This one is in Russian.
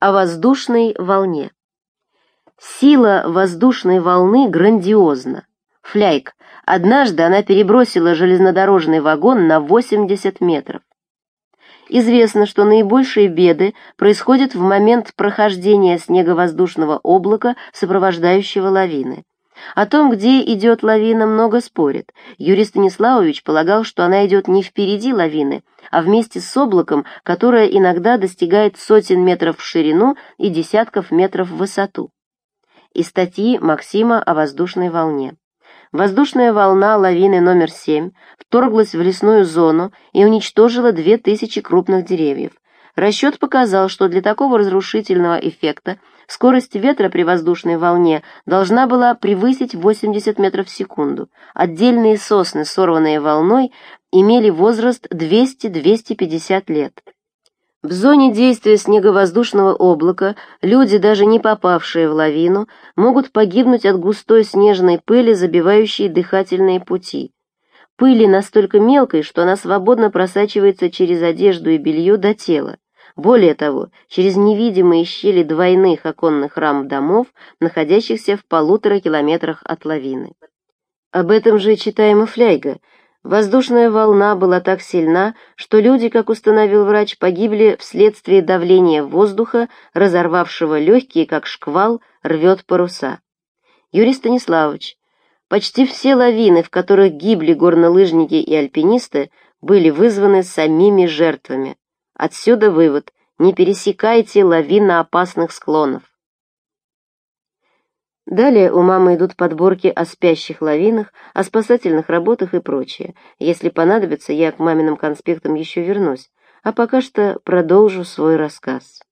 О воздушной волне. Сила воздушной волны грандиозна. Фляйк. Однажды она перебросила железнодорожный вагон на 80 метров. Известно, что наибольшие беды происходят в момент прохождения снеговоздушного облака, сопровождающего лавины. О том, где идет лавина, много спорят. Юрий Станиславович полагал, что она идет не впереди лавины, а вместе с облаком, которое иногда достигает сотен метров в ширину и десятков метров в высоту. Из статьи Максима о воздушной волне. Воздушная волна лавины номер 7 вторглась в лесную зону и уничтожила 2000 крупных деревьев. Расчет показал, что для такого разрушительного эффекта скорость ветра при воздушной волне должна была превысить 80 метров в секунду. Отдельные сосны, сорванные волной, имели возраст 200-250 лет. В зоне действия снеговоздушного облака люди, даже не попавшие в лавину, могут погибнуть от густой снежной пыли, забивающей дыхательные пути. Пыли настолько мелкой, что она свободно просачивается через одежду и белье до тела. Более того, через невидимые щели двойных оконных рам домов, находящихся в полутора километрах от лавины. Об этом же читаем и Фляйга – Воздушная волна была так сильна, что люди, как установил врач, погибли вследствие давления воздуха, разорвавшего легкие, как шквал, рвет паруса. Юрий Станиславович, почти все лавины, в которых гибли горнолыжники и альпинисты, были вызваны самими жертвами. Отсюда вывод – не пересекайте лавиноопасных склонов. Далее у мамы идут подборки о спящих лавинах, о спасательных работах и прочее. Если понадобится, я к маминым конспектам еще вернусь, а пока что продолжу свой рассказ.